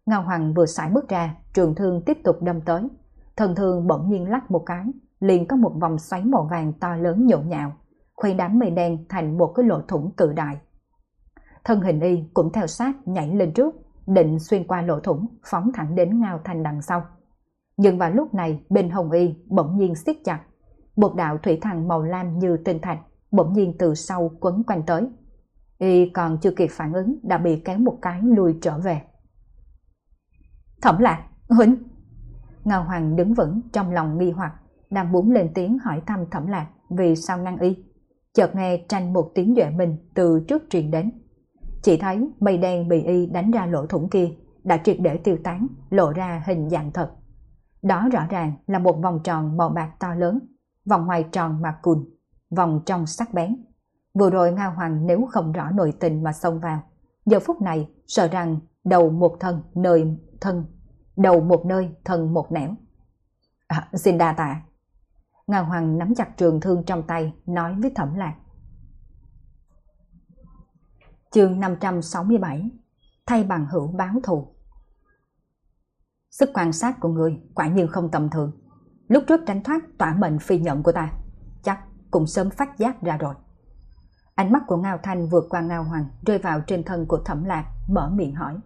Ngao Hoàng vừa sải bước ra, trường thương tiếp tục đâm tới. Thần thương bỗng nhiên lắc một cái, liền có một vòng xoáy màu vàng to lớn nhộn nhạo, khuấy đám mây đen thành một cái lỗ thủng cự đại. Thân hình y cũng theo sát nhảy lên trước, định xuyên qua lỗ thủng, phóng thẳng đến Ngao Thành đằng sau. Nhưng vào lúc này, bên hồng y bỗng nhiên siết chặt. Một đạo thủy thần màu lam như tinh thạch, bỗng nhiên từ sau quấn quanh tới. Y còn chưa kịp phản ứng đã bị kéo một cái lùi trở về. Thẩm lạc, huynh! Ngao Hoàng đứng vững trong lòng nghi hoặc, đang muốn lên tiếng hỏi thăm thẩm lạc vì sao ngăn y. Chợt nghe tranh một tiếng duệ mình từ trước truyền đến. Chỉ thấy mây đen bị y đánh ra lỗ thủng kia đã triệt để tiêu tán, lộ ra hình dạng thật. Đó rõ ràng là một vòng tròn màu bạc to lớn, vòng ngoài tròn mà cùn, vòng trong sắc bén. Vừa rồi Ngao Hoàng nếu không rõ nội tình mà xông vào, giờ phút này sợ rằng đầu một thân nơi thân, đầu một nơi thân một nẻo. À, xin đa tạ. Ngao Hoàng nắm chặt trường thương trong tay, nói với Thẩm Lạc. Chương 567 Thay bằng hữu báo thù Sức quan sát của người quả nhiên không tầm thường. lúc trước tránh thoát tỏa mệnh phi nhận của ta, chắc cũng sớm phát giác ra rồi. Ánh mắt của Ngao Thanh vượt qua Ngao Hoàng rơi vào trên thân của Thẩm Lạc, mở miệng hỏi.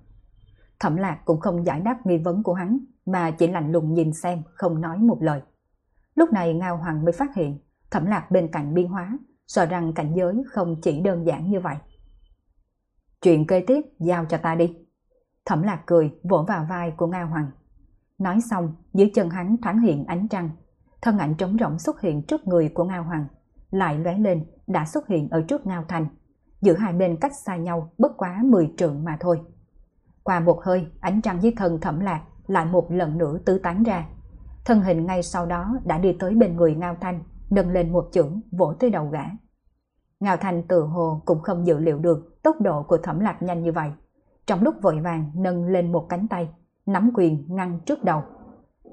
Thẩm Lạc cũng không giải đáp nghi vấn của hắn, mà chỉ lạnh lùng nhìn xem, không nói một lời. Lúc này Ngao Hoàng mới phát hiện, Thẩm Lạc bên cạnh biên hóa, sợ rằng cảnh giới không chỉ đơn giản như vậy. Chuyện kế tiếp giao cho ta đi. Thẩm Lạc cười vỗ vào vai của Ngao Hoàng. Nói xong, dưới chân hắn thoáng hiện ánh trăng, thân ảnh trống rỗng xuất hiện trước người của Ngao Hoàng, lại lóe lên đã xuất hiện ở trước Ngao Thành. Giữa hai bên cách xa nhau bất quá 10 trượng mà thôi. Qua một hơi, ánh trăng dưới thân thẩm lạc lại một lần nữa tứ tán ra. Thân hình ngay sau đó đã đi tới bên người Ngao Thanh, nâng lên một chưởng vỗ tới đầu gã. Ngao Thanh tự hồ cũng không dự liệu được tốc độ của thẩm lạc nhanh như vậy. Trong lúc vội vàng nâng lên một cánh tay, nắm quyền ngăn trước đầu.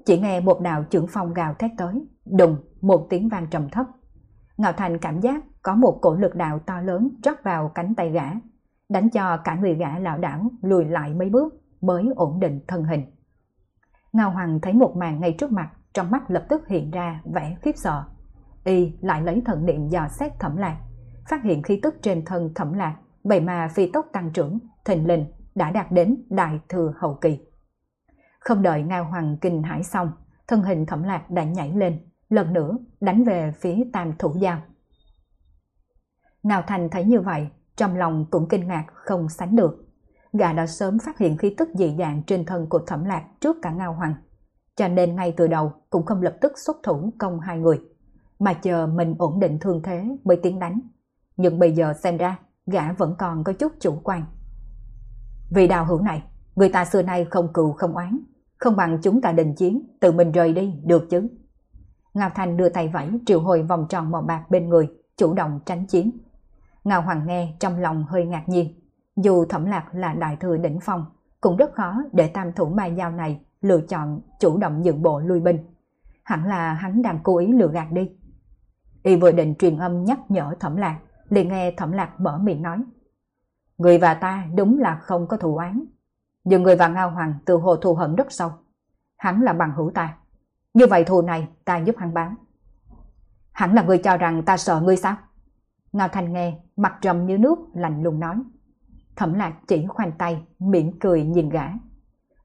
Chỉ nghe một đạo trưởng phong gào thét tới, đùng, một tiếng vang trầm thấp. Ngạo Thành cảm giác có một cổ lực đạo to lớn rót vào cánh tay gã, đánh cho cả người gã lão đảo lùi lại mấy bước mới ổn định thân hình. Ngao Hoàng thấy một màn ngay trước mặt, trong mắt lập tức hiện ra vẻ khiếp sợ. Y lại lấy thần niệm dò xét thẩm lạc, phát hiện khí tức trên thân thẩm lạc, vậy mà phi tốc tăng trưởng, thình lình đã đạt đến đại thừa hậu kỳ. Không đợi Ngao Hoàng kinh hãi xong, thân hình thẩm lạc đã nhảy lên, lần nữa đánh về phía tam thủ giao. Ngao Thành thấy như vậy, trong lòng cũng kinh ngạc không sánh được. Gà đã sớm phát hiện khí tức dị dạng trên thân của thẩm lạc trước cả Ngao Hoàng. Cho nên ngay từ đầu cũng không lập tức xuất thủ công hai người, mà chờ mình ổn định thương thế mới tiến đánh. Nhưng bây giờ xem ra, gã vẫn còn có chút chủ quan. Vì đào hữu này, người ta xưa nay không cừu không oán, không bằng chúng ta đình chiến, tự mình rời đi, được chứ. Ngao Thành đưa tay vẫy triệu hồi vòng tròn màu bạc bên người, chủ động tránh chiến. Ngao Hoàng nghe trong lòng hơi ngạc nhiên. Dù thẩm lạc là đại thừa đỉnh phong, cũng rất khó để tam thủ mai giao này lựa chọn chủ động dựng bộ lui binh. Hẳn là hắn đang cố ý lừa gạt đi. Y vừa định truyền âm nhắc nhở thẩm lạc, liền nghe thẩm lạc mở miệng nói. Người và ta đúng là không có thù oán. Nhưng người và Ngao Hoàng từ hồ thù hận rất sâu. Hắn là bằng hữu ta. Như vậy thù này ta giúp hắn báo. hắn là người cho rằng ta sợ ngươi sao? Ngao Thanh nghe, mặt trầm như nước, lạnh lùng nói. Thẩm lạc chỉ khoanh tay, mỉm cười nhìn gã.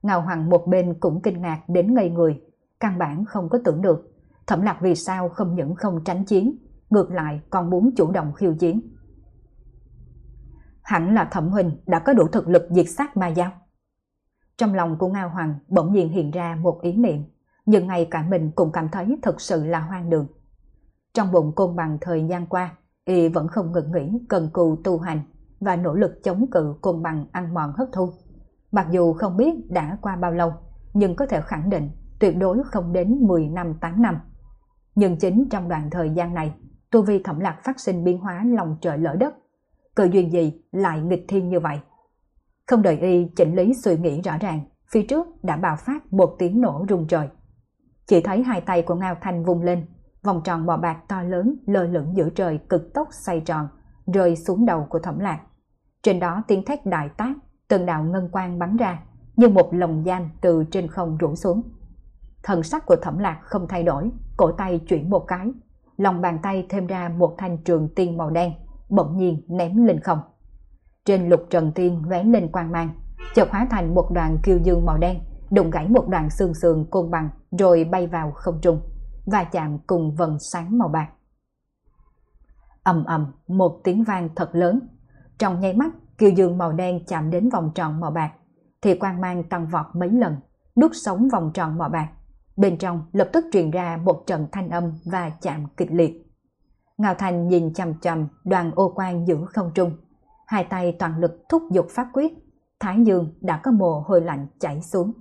Ngao Hoàng một bên cũng kinh ngạc đến ngây người, căn bản không có tưởng được. Thẩm lạc vì sao không những không tránh chiến, ngược lại còn muốn chủ động khiêu chiến. Hẳn là thẩm huynh đã có đủ thực lực diệt sát ma giao. Trong lòng của Ngao Hoàng bỗng nhiên hiện ra một ý niệm, nhưng ngay cả mình cũng cảm thấy thật sự là hoang đường. Trong bụng côn bằng thời gian qua, y vẫn không ngừng nghỉ cần cù tu hành và nỗ lực chống cự côn bằng ăn mòn hấp thu. Mặc dù không biết đã qua bao lâu, nhưng có thể khẳng định tuyệt đối không đến 10 năm 8 năm. Nhưng chính trong đoạn thời gian này, tu vi thẩm lạc phát sinh biến hóa lòng trời lỡ đất. Cơ duyên gì lại nghịch thiên như vậy? Không đợi y chỉnh lý suy nghĩ rõ ràng, phía trước đã bạo phát một tiếng nổ rung trời. Chỉ thấy hai tay của Ngao Thanh vung lên, vòng tròn bò bạc to lớn lơ lửng giữa trời cực tốc xoay tròn, rơi xuống đầu của thẩm lạc. Trên đó tiếng thét đại tác, từng đạo ngân quang bắn ra, như một lồng giam từ trên không rủ xuống. Thần sắc của thẩm lạc không thay đổi, cổ tay chuyển một cái, lòng bàn tay thêm ra một thanh trường tiên màu đen, bỗng nhiên ném lên không. Trên lục trần tiên lóe lên quang mang, chợt hóa thành một đoàn kiêu dương màu đen, đụng gãy một đoạn xương sườn côn bằng rồi bay vào không trung, và chạm cùng vần sáng màu bạc. ầm ầm một tiếng vang thật lớn. Trong nháy mắt, kiều dương màu đen chạm đến vòng tròn màu bạc, thì quang mang tăng vọt mấy lần, đút sống vòng tròn màu bạc. Bên trong lập tức truyền ra một trận thanh âm và chạm kịch liệt. Ngao Thành nhìn chằm chằm đoàn ô quang giữa không trung, hai tay toàn lực thúc giục pháp quyết, Thái Dương đã có mồ hôi lạnh chảy xuống.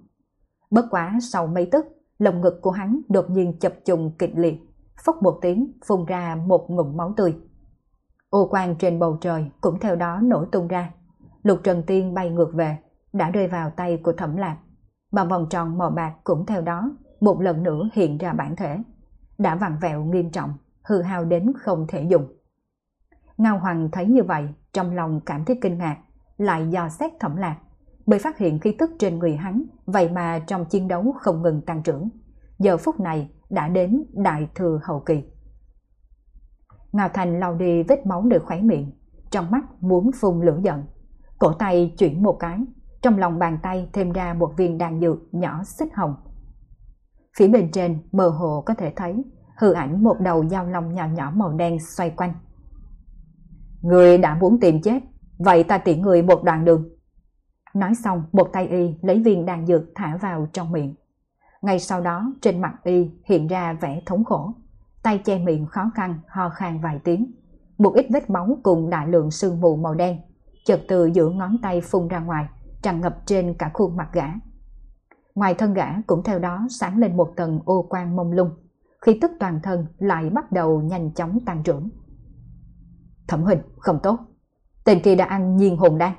Bất quá sau mấy tức, lồng ngực của hắn đột nhiên chập trùng kịch liệt, phốc một tiếng phun ra một ngụm máu tươi. Ô quang trên bầu trời cũng theo đó nổ tung ra. Lục Trần Tiên bay ngược về, đã rơi vào tay của Thẩm Lạc. Mà vòng tròn màu bạc cũng theo đó một lần nữa hiện ra bản thể. Đã vặn vẹo nghiêm trọng, hư hao đến không thể dùng. Ngao Hoàng thấy như vậy, trong lòng cảm thấy kinh ngạc, lại dò xét Thẩm Lạc, bởi phát hiện khí tức trên người hắn, vậy mà trong chiến đấu không ngừng tăng trưởng. giờ phút này đã đến đại thừa hậu kỳ. Ngao Thành lau đi vết máu nơi khóe miệng, trong mắt muốn phun lửa giận. Cổ tay chuyển một cái, trong lòng bàn tay thêm ra một viên đan dược nhỏ xích hồng. Phía bên trên mơ hồ có thể thấy hư ảnh một đầu dao long nhỏ nhỏ màu đen xoay quanh. Người đã muốn tìm chết, vậy ta tiễn người một đoạn đường. Nói xong, một tay y lấy viên đan dược thả vào trong miệng. Ngay sau đó, trên mặt y hiện ra vẻ thống khổ. Tay che miệng khó khăn, ho khan vài tiếng. Một ít vết máu cùng đại lượng sương mù màu đen, chợt từ giữa ngón tay phun ra ngoài, tràn ngập trên cả khuôn mặt gã. Ngoài thân gã cũng theo đó sáng lên một tầng ô quang mông lung, khi tức toàn thân lại bắt đầu nhanh chóng tăng trưởng. Thẩm Huỳnh, không tốt. Tên kia đã ăn nhiên hồn đan.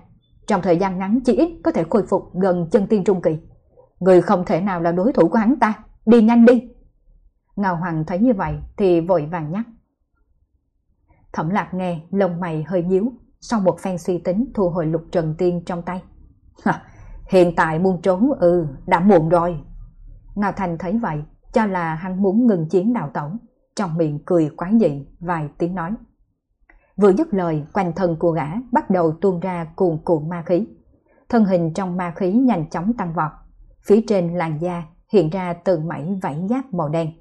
Trong thời gian ngắn chỉ ít có thể khôi phục gần chân tiên trung kỳ. Người không thể nào là đối thủ của hắn ta. Đi nhanh đi. Ngao Hoàng thấy như vậy thì vội vàng nhắc. Thẩm lạc nghe lông mày hơi nhíu, sau một phen suy tính thu hồi lục trần tiên trong tay. Hiện tại muốn trốn ừ đã muộn rồi. Ngao Thành thấy vậy cho là hắn muốn ngừng chiến đào tổng, trong miệng cười quái dị vài tiếng nói. Vừa dứt lời, quanh thân của gã bắt đầu tuôn ra cuồn cuộn ma khí. Thân hình trong ma khí nhanh chóng tăng vọt. Phía trên làn da hiện ra từng mảy vảy giáp màu đen.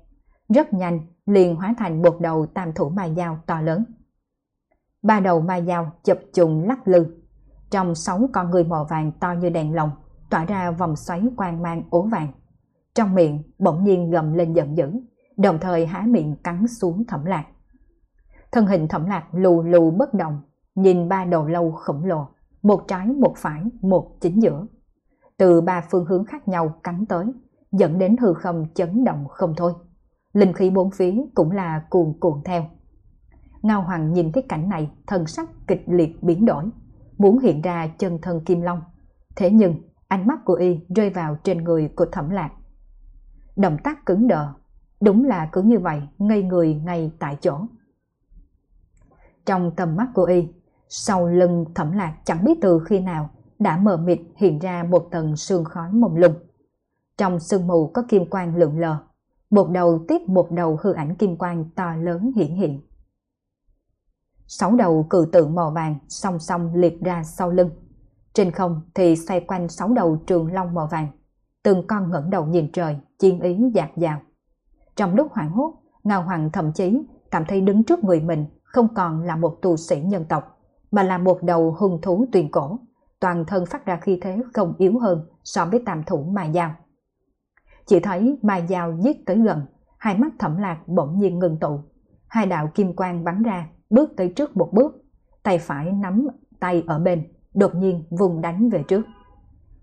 Rất nhanh, liền hóa thành một đầu tam thủ ma dao to lớn. Ba đầu ma dao chập trùng lắc lư. Trong sáu con người màu vàng to như đèn lồng, tỏa ra vòng xoáy quang mang ố vàng. Trong miệng bỗng nhiên gầm lên giận dữ, đồng thời há miệng cắn xuống thẩm lạc. Thân hình thẩm lạc lù lù bất động, nhìn ba đầu lâu khổng lồ, một trái một phải, một chính giữa. Từ ba phương hướng khác nhau cắn tới, dẫn đến hư không chấn động không thôi. Linh khí bốn phía cũng là cuồn cuộn theo. Ngao Hoàng nhìn thấy cảnh này, thần sắc kịch liệt biến đổi, muốn hiện ra chân thân Kim Long. Thế nhưng, ánh mắt của y rơi vào trên người của thẩm lạc. Động tác cứng đờ, đúng là cứ như vậy, ngây người ngay tại chỗ. Trong tầm mắt của y, sau lưng thẩm lạc chẳng biết từ khi nào đã mờ mịt hiện ra một tầng sương khói mông lung. Trong sương mù có kim quang lượn lờ, một đầu tiếp một đầu hư ảnh kim quang to lớn hiển hiện. Sáu đầu cự tượng màu vàng song song liệt ra sau lưng. Trên không thì xoay quanh sáu đầu trường long màu vàng. Từng con ngẩng đầu nhìn trời, chiên ý dạt dào. Trong lúc hoảng hốt, Ngao Hoàng thậm chí cảm thấy đứng trước người mình không còn là một tu sĩ nhân tộc, mà là một đầu hung thú tuyền cổ, toàn thân phát ra khí thế không yếu hơn so với tam thủ Mai Giao. Chỉ thấy Mai Giao giết tới gần, hai mắt thẩm lạc bỗng nhiên ngừng tụ, hai đạo kim quang bắn ra, bước tới trước một bước, tay phải nắm tay ở bên, đột nhiên vùng đánh về trước.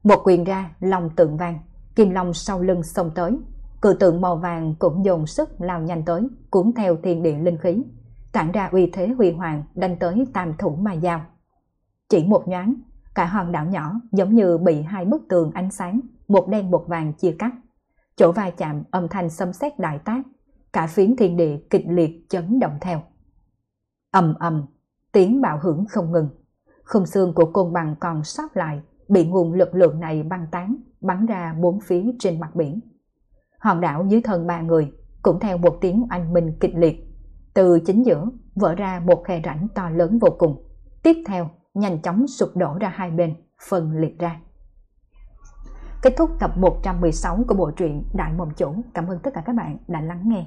Một quyền ra, lòng tượng vang, kim long sau lưng xông tới, cự tượng màu vàng cũng dồn sức lao nhanh tới, cuốn theo thiên địa linh khí, tản ra uy thế huy hoàng đánh tới tam thủ mà giao. Chỉ một nhoáng, cả hòn đảo nhỏ giống như bị hai bức tường ánh sáng, một đen một vàng chia cắt. Chỗ va chạm âm thanh xâm xét đại tác, cả phiến thiên địa kịch liệt chấn động theo. ầm ầm, tiếng bạo hưởng không ngừng. Khung xương của côn bằng còn sót lại, bị nguồn lực lượng này băng tán, bắn ra bốn phía trên mặt biển. Hòn đảo dưới thân ba người cũng theo một tiếng anh minh kịch liệt từ chính giữa vỡ ra một khe rãnh to lớn vô cùng. Tiếp theo, nhanh chóng sụp đổ ra hai bên, phân liệt ra. Kết thúc tập 116 của bộ truyện Đại Mộng Chủ. Cảm ơn tất cả các bạn đã lắng nghe.